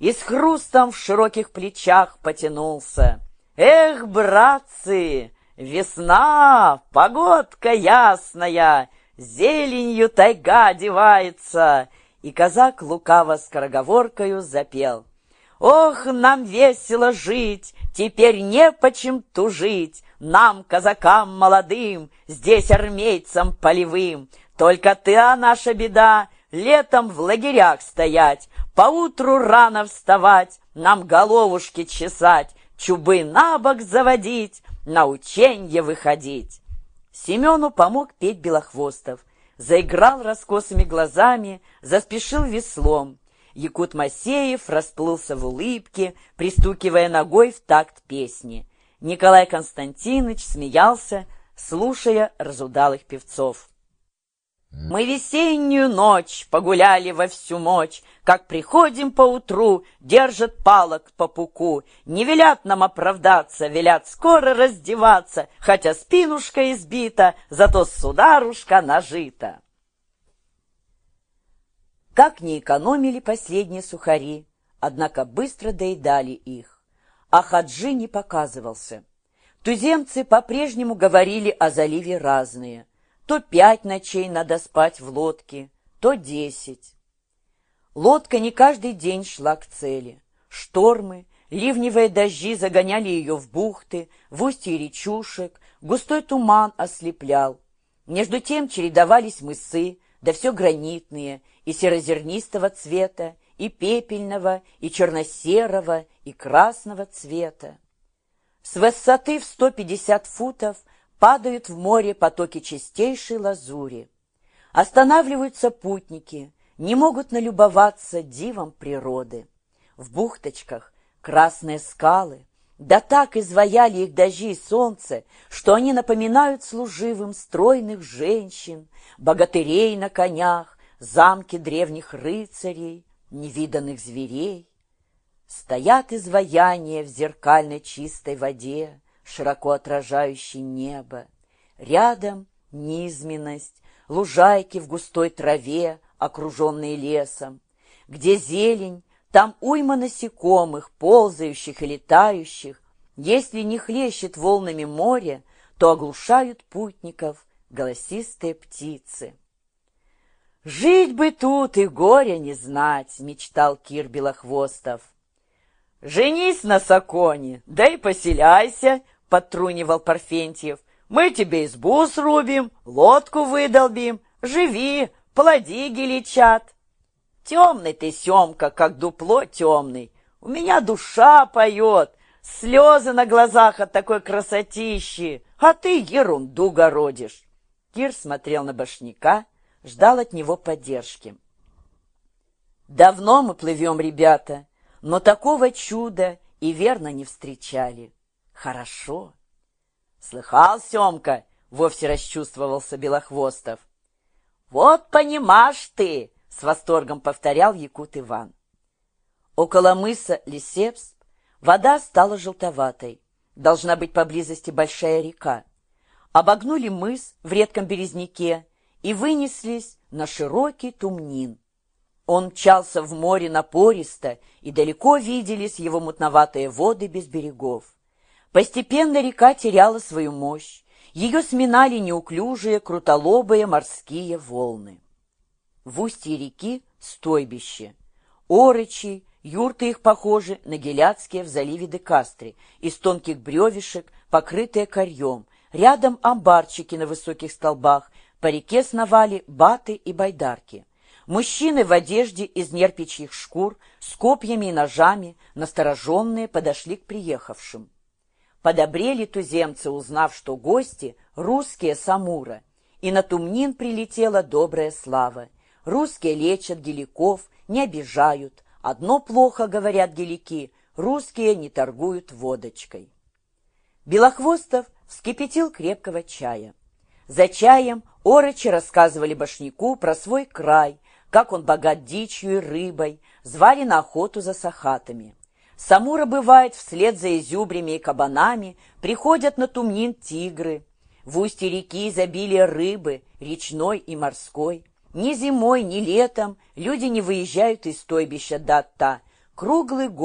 и с хрустом в широких плечах потянулся. Эх, братцы, весна, погодка ясная, зеленью тайга одевается, и казак лукаво скороговоркою запел. Ох, нам весело жить, теперь не почем тужить, нам, казакам молодым, здесь армейцам полевым. Только ты, а наша беда, летом в лагерях стоять, поутру рано вставать, нам головушки чесать, чубы на бок заводить, на ученье выходить. Семену помог петь Белохвостов, заиграл раскосыми глазами, заспешил веслом. Якут Масеев расплылся в улыбке, пристукивая ногой в такт песни. Николай Константинович смеялся, слушая разудалых певцов. Мы весеннюю ночь погуляли во всю мочь, Как приходим поутру, держат палок по пуку. Не велят нам оправдаться, велят скоро раздеваться, Хотя спинушка избита, зато сударушка нажита. Как не экономили последние сухари, однако быстро доедали их. А Хаджи не показывался. Туземцы по-прежнему говорили о заливе разные. То пять ночей надо спать в лодке, то десять. Лодка не каждый день шла к цели. Штормы, ливневые дожди загоняли ее в бухты, в устье речушек, густой туман ослеплял. Между тем чередовались мысы, да все гранитные, и серозернистого цвета, и пепельного, и черно-серого, и красного цвета. С высоты в 150 футов падают в море потоки чистейшей лазури. Останавливаются путники, не могут налюбоваться дивом природы. В бухточках красные скалы, да так изваяли их дожди и солнце, что они напоминают служивым стройных женщин, богатырей на конях, замки древних рыцарей, невиданных зверей. Стоят изваяния в зеркальной чистой воде, широко отражающий небо. Рядом низменность, лужайки в густой траве, окруженные лесом. Где зелень, там уйма насекомых, ползающих и летающих. Если не хлещет волнами море, то оглушают путников голосистые птицы. «Жить бы тут и горя не знать!» — мечтал Кир Белохвостов. «Женись на Саконе, да и поселяйся!» — подтрунивал Парфентьев. «Мы тебе избу срубим, лодку выдолбим. Живи, плоди геличат». «Темный ты, Семка, как дупло темный. У меня душа поет, слезы на глазах от такой красотищи, а ты ерунду городишь». Кир смотрел на башняка, ждал от него поддержки. «Давно мы плывем, ребята, но такого чуда и верно не встречали». Хорошо. Слыхал, Семка, вовсе расчувствовался Белохвостов. Вот понимаешь ты, с восторгом повторял Якут Иван. Около мыса Лисепс вода стала желтоватой. Должна быть поблизости большая река. Обогнули мыс в редком березняке и вынеслись на широкий тумнин. Он мчался в море напористо, и далеко виделись его мутноватые воды без берегов. Постепенно река теряла свою мощь, ее сминали неуклюжие, крутолобые морские волны. В устье реки стойбище. Орычи, юрты их похожи на геляцкие в заливе Декастре, из тонких бревешек, покрытые корьем. Рядом амбарчики на высоких столбах, по реке сновали баты и байдарки. Мужчины в одежде из нерпичьих шкур, с копьями и ножами, настороженные, подошли к приехавшим. Подобрели туземцы, узнав, что гости — русские самура, и на Тумнин прилетела добрая слава. Русские лечат геликов, не обижают. Одно плохо, говорят гелики, русские не торгуют водочкой. Белохвостов вскипятил крепкого чая. За чаем орочи рассказывали башняку про свой край, как он богат дичью и рыбой, звали на охоту за сахатами. Самура бывает вслед за изюбрями и кабанами, приходят на Тумнин тигры. В устье реки изобилие рыбы, речной и морской. Ни зимой, ни летом люди не выезжают из стойбища Датта. Круглый год